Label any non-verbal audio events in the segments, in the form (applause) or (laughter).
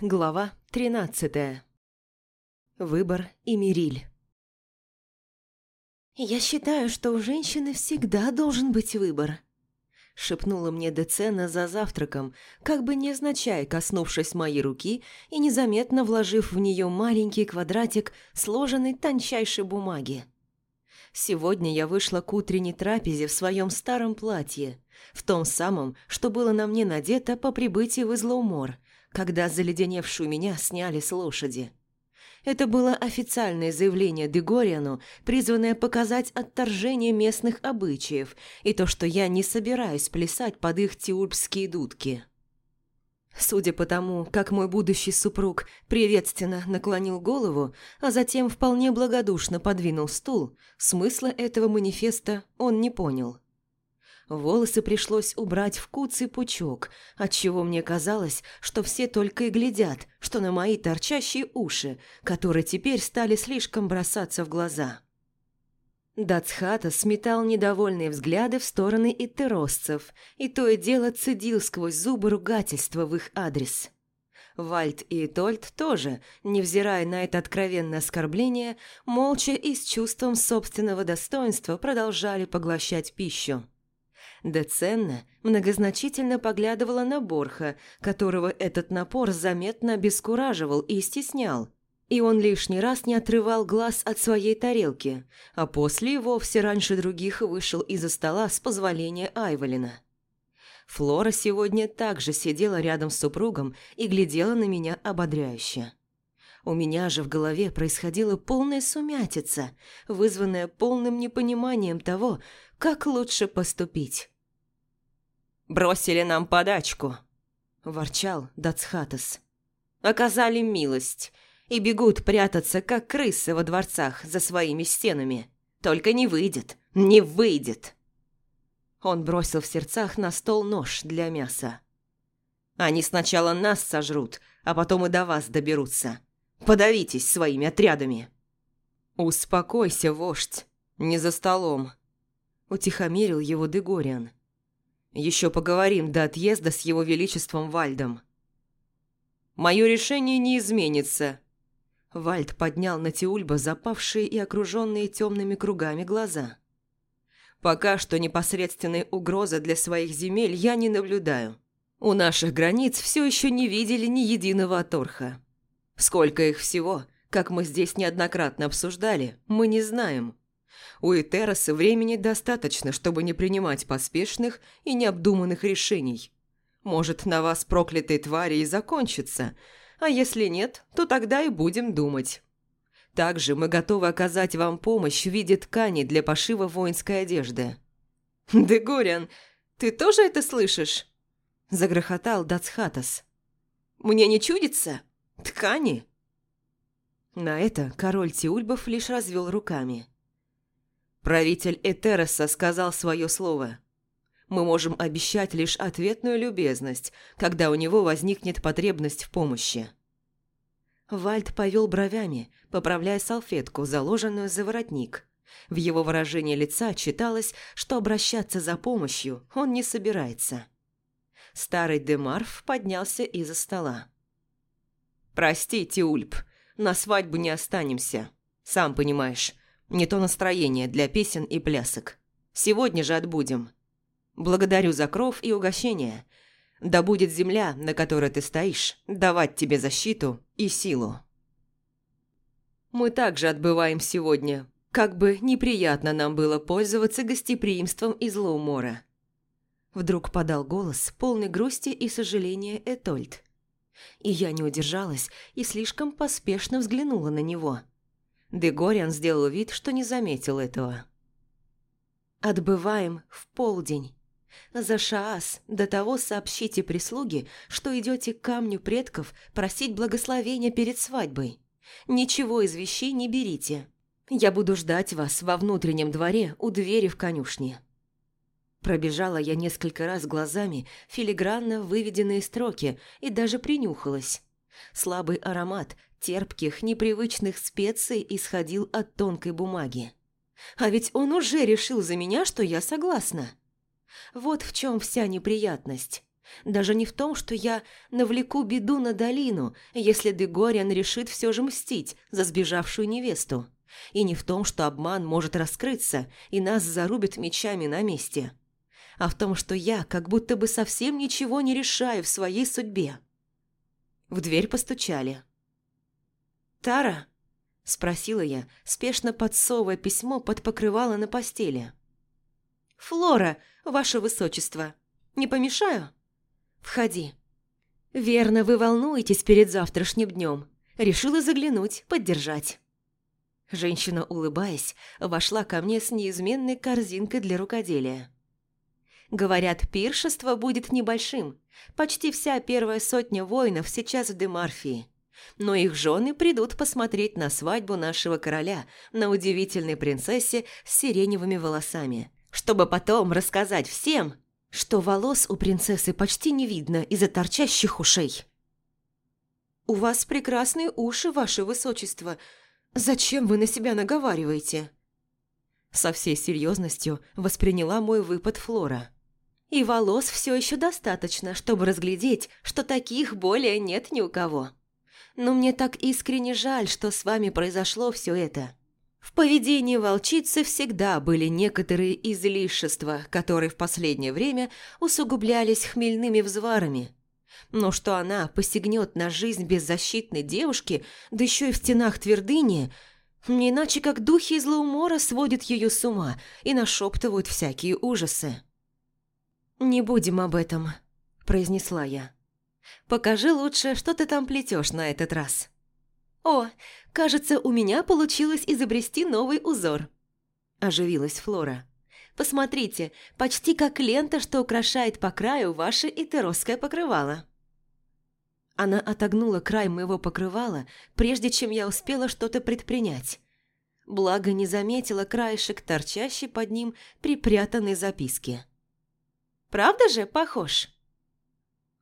Глава 13. Выбор и Мириль. «Я считаю, что у женщины всегда должен быть выбор», – шепнула мне Децена за завтраком, как бы невзначай коснувшись моей руки и незаметно вложив в нее маленький квадратик сложенной тончайшей бумаги. Сегодня я вышла к утренней трапезе в своем старом платье, в том самом, что было на мне надето по прибытии в Излоумор – когда заледеневшую меня сняли с лошади. Это было официальное заявление Дегориану, призванное показать отторжение местных обычаев и то, что я не собираюсь плясать под их тиульпские дудки. Судя по тому, как мой будущий супруг приветственно наклонил голову, а затем вполне благодушно подвинул стул, смысла этого манифеста он не понял. Волосы пришлось убрать в куцый пучок, отчего мне казалось, что все только и глядят, что на мои торчащие уши, которые теперь стали слишком бросаться в глаза. Дацхата сметал недовольные взгляды в стороны итеросцев, и то и дело цедил сквозь зубы ругательства в их адрес. Вальд и Тольт тоже, невзирая на это откровенное оскорбление, молча и с чувством собственного достоинства продолжали поглощать пищу. Деценна многозначительно поглядывала на Борха, которого этот напор заметно обескураживал и стеснял. И он лишний раз не отрывал глаз от своей тарелки, а после и вовсе раньше других вышел из-за стола с позволения Айволина. Флора сегодня также сидела рядом с супругом и глядела на меня ободряюще. У меня же в голове происходила полная сумятица, вызванная полным непониманием того, как лучше поступить. «Бросили нам подачку», – ворчал Дацхатас. «Оказали милость и бегут прятаться, как крысы во дворцах за своими стенами. Только не выйдет, не выйдет!» Он бросил в сердцах на стол нож для мяса. «Они сначала нас сожрут, а потом и до вас доберутся. Подавитесь своими отрядами!» «Успокойся, вождь, не за столом!» Утихомирил его Дегориан. «Еще поговорим до отъезда с его величеством Вальдом». «Мое решение не изменится». Вальд поднял на Тиульба запавшие и окруженные темными кругами глаза. «Пока что непосредственной угрозы для своих земель я не наблюдаю. У наших границ все еще не видели ни единого оторха. Сколько их всего, как мы здесь неоднократно обсуждали, мы не знаем. У Этероса времени достаточно, чтобы не принимать поспешных и необдуманных решений. Может, на вас проклятые твари и закончится, а если нет, то тогда и будем думать. Также мы готовы оказать вам помощь в виде ткани для пошива воинской одежды». (laughs) «Дегориан, ты тоже это слышишь?» – загрохотал Дацхатас. «Мне не чудится? Ткани?» На это король Тиульбов лишь развел руками. Правитель Этероса сказал свое слово. Мы можем обещать лишь ответную любезность, когда у него возникнет потребность в помощи. Вальд повел бровями, поправляя салфетку, заложенную за воротник. В его выражении лица читалось, что обращаться за помощью он не собирается. Старый Демарф поднялся из-за стола. «Прости, Тиульп, на свадьбу не останемся. Сам понимаешь, не то настроение для песен и плясок. Сегодня же отбудем. Благодарю за кров и угощение. Да будет земля, на которой ты стоишь, давать тебе защиту и силу. Мы также отбываем сегодня. Как бы неприятно нам было пользоваться гостеприимством из Лоумора. Вдруг подал голос, полный грусти и сожаления Этольд. И я не удержалась и слишком поспешно взглянула на него – Дегориан сделал вид, что не заметил этого. «Отбываем в полдень. За Шаас до того сообщите прислуге, что идете к камню предков просить благословения перед свадьбой. Ничего из вещей не берите. Я буду ждать вас во внутреннем дворе у двери в конюшне». Пробежала я несколько раз глазами филигранно выведенные строки и даже принюхалась. Слабый аромат терпких, непривычных специй исходил от тонкой бумаги. А ведь он уже решил за меня, что я согласна. Вот в чем вся неприятность. Даже не в том, что я навлеку беду на долину, если Дегориан решит все же мстить за сбежавшую невесту. И не в том, что обман может раскрыться, и нас зарубят мечами на месте. А в том, что я как будто бы совсем ничего не решаю в своей судьбе. В дверь постучали. «Тара?» – спросила я, спешно подсовывая письмо под покрывало на постели. «Флора, ваше высочество, не помешаю?» «Входи». «Верно, вы волнуетесь перед завтрашним днем. Решила заглянуть, поддержать». Женщина, улыбаясь, вошла ко мне с неизменной корзинкой для рукоделия. Говорят, пиршество будет небольшим. Почти вся первая сотня воинов сейчас в Демарфии. Но их жены придут посмотреть на свадьбу нашего короля, на удивительной принцессе с сиреневыми волосами, чтобы потом рассказать всем, что волос у принцессы почти не видно из-за торчащих ушей. «У вас прекрасные уши, ваше высочество. Зачем вы на себя наговариваете?» Со всей серьезностью восприняла мой выпад Флора. И волос все еще достаточно, чтобы разглядеть, что таких более нет ни у кого. Но мне так искренне жаль, что с вами произошло все это. В поведении волчицы всегда были некоторые излишества, которые в последнее время усугублялись хмельными взварами. Но что она посягнет на жизнь беззащитной девушки, да еще и в стенах твердыни, не иначе как духи из Лаумора сводят ее с ума и нашептывают всякие ужасы. «Не будем об этом», – произнесла я. «Покажи лучше, что ты там плетешь на этот раз». «О, кажется, у меня получилось изобрести новый узор», – оживилась Флора. «Посмотрите, почти как лента, что украшает по краю ваше итеросское покрывало». Она отогнула край моего покрывала, прежде чем я успела что-то предпринять. Благо не заметила краешек, торчащий под ним припрятанной записки. Правда же похож?»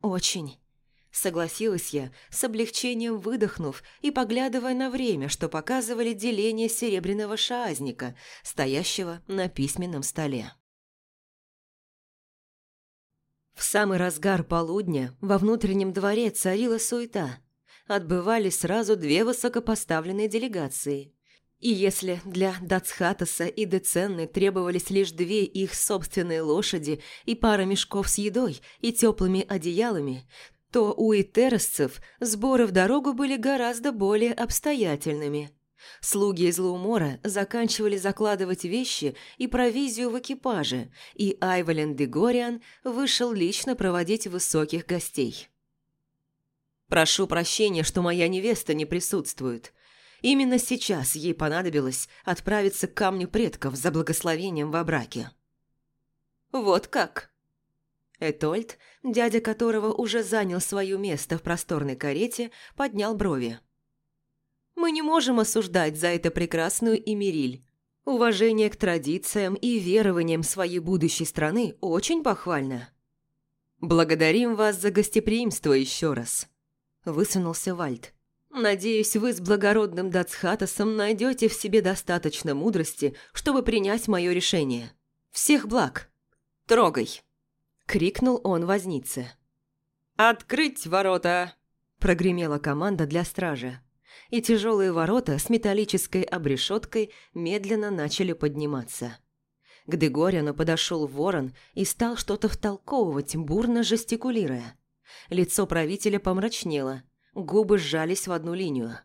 «Очень», – согласилась я, с облегчением выдохнув и поглядывая на время, что показывали деление серебряного шаазника, стоящего на письменном столе. В самый разгар полудня во внутреннем дворе царила суета. Отбывали сразу две высокопоставленные делегации – и если для Дацхатаса и Деценны требовались лишь две их собственные лошади и пара мешков с едой и теплыми одеялами, то у итеросцев сборы в дорогу были гораздо более обстоятельными. Слуги из Лаумора заканчивали закладывать вещи и провизию в экипаже, и Айвален де Гориан вышел лично проводить высоких гостей. «Прошу прощения, что моя невеста не присутствует», Именно сейчас ей понадобилось отправиться к камню предков за благословением во браке. «Вот как?» Этольд, дядя которого уже занял свое место в просторной карете, поднял брови. «Мы не можем осуждать за это прекрасную Эмириль. Уважение к традициям и верованиям своей будущей страны очень похвально. Благодарим вас за гостеприимство еще раз», – высунулся Вальд. Надеюсь, вы с благородным Дацхатасом найдете в себе достаточно мудрости, чтобы принять мое решение. Всех благ. Трогай!» – крикнул он вознице. «Открыть ворота!» – прогремела команда для стражи. И тяжелые ворота с металлической обрешеткой медленно начали подниматься. К Дегоряну подошел ворон и стал что-то втолковывать, бурно жестикулируя. Лицо правителя помрачнело, Губы сжались в одну линию.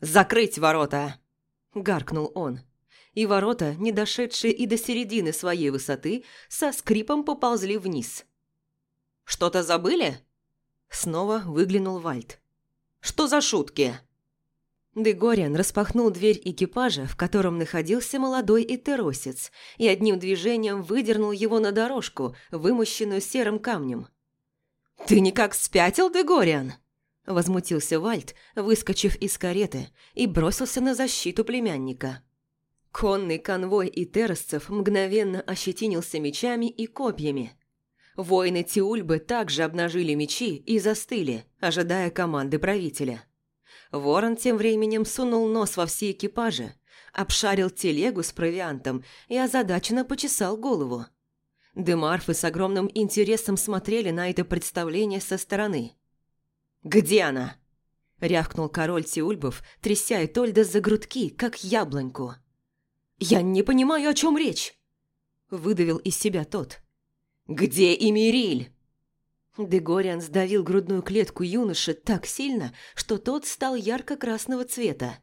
«Закрыть ворота!» – гаркнул он. И ворота, не дошедшие и до середины своей высоты, со скрипом поползли вниз. «Что-то забыли?» Снова выглянул Вальд. «Что за шутки?» Дегориан распахнул дверь экипажа, в котором находился молодой итеросец, и одним движением выдернул его на дорожку, вымощенную серым камнем. «Ты никак спятил, Дегориан?» Возмутился Вальт, выскочив из кареты, и бросился на защиту племянника. Конный конвой и террасцев мгновенно ощетинился мечами и копьями. Воины Тиульбы также обнажили мечи и застыли, ожидая команды правителя. Ворон тем временем сунул нос во все экипажи, обшарил телегу с провиантом и озадаченно почесал голову. Демарфы с огромным интересом смотрели на это представление со стороны. «Где она?» – рявкнул король Тиульбов, тряся Этольда за грудки, как яблоньку. «Я не понимаю, о чем речь!» – выдавил из себя тот. «Где Эмириль?» Дегориан сдавил грудную клетку юноши так сильно, что тот стал ярко-красного цвета.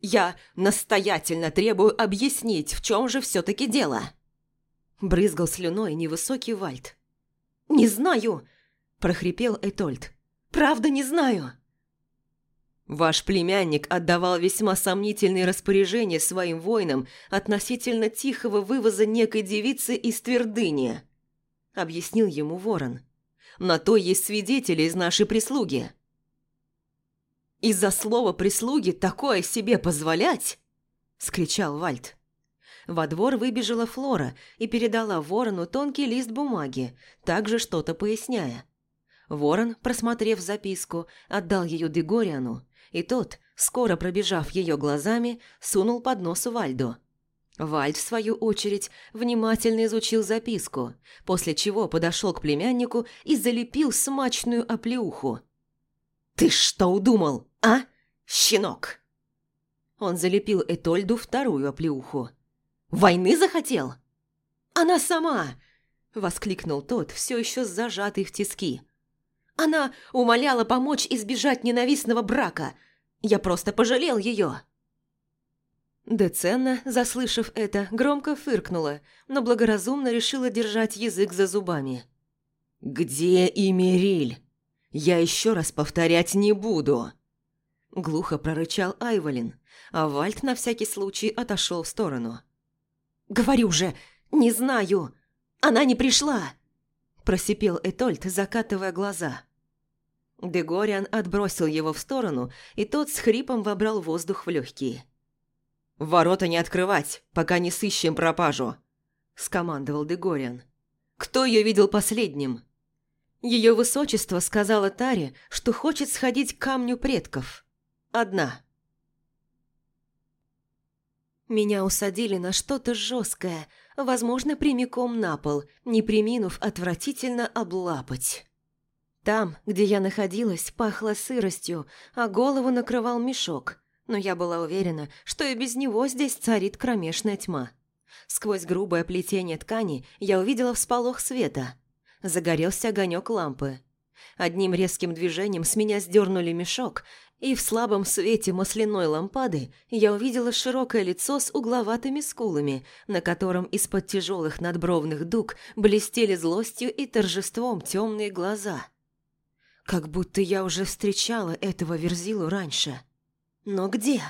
«Я настоятельно требую объяснить, в чем же все-таки дело!» Брызгал слюной невысокий Вальд. «Не знаю!» – прохрипел Этольд. «Правда не знаю!» Ваш племянник отдавал весьма сомнительные распоряжения своим воинам относительно тихого вывоза некой девицы из Твердыни, объяснил ему ворон. На то есть свидетели из нашей прислуги. «Из-за слова прислуги такое себе позволять?» – скричал Вальд. Во двор выбежала Флора и передала ворону тонкий лист бумаги, также что-то поясняя. Ворон, просмотрев записку, отдал ее Дегориану, и тот, скоро пробежав ее глазами, сунул под нос Вальду. Вальд, в свою очередь, внимательно изучил записку, после чего подошел к племяннику и залепил смачную оплеуху. «Ты что удумал, а, щенок?» Он залепил Этольду вторую оплеуху. «Войны захотел?» «Она сама!» – воскликнул тот, все еще зажатый в тиски. Она умоляла помочь избежать ненавистного брака. Я просто пожалел ее. Деценна, заслышав это, громко фыркнула, но благоразумно решила держать язык за зубами. «Где Имериль? Я еще раз повторять не буду!» Глухо прорычал Айволин, а Вальт на всякий случай отошел в сторону. «Говорю же, не знаю! Она не пришла!» Просипел Этольд, закатывая глаза. Дегориан отбросил его в сторону, и тот с хрипом вобрал воздух в легкие. «Ворота не открывать, пока не сыщем пропажу», – скомандовал Дегориан. «Кто ее видел последним?» Ее высочество сказала Таре, что хочет сходить к камню предков. Одна. Меня усадили на что-то жесткое, возможно, прямиком на пол, не приминув отвратительно облапать. Там, где я находилась, пахло сыростью, а голову накрывал мешок, но я была уверена, что и без него здесь царит кромешная тьма. Сквозь грубое плетение ткани я увидела всполох света. Загорелся огонек лампы. Одним резким движением с меня сдернули мешок, и в слабом свете масляной лампады я увидела широкое лицо с угловатыми скулами, на котором из-под тяжелых надбровных дуг блестели злостью и торжеством темные глаза – как будто я уже встречала этого Верзилу раньше. Но где?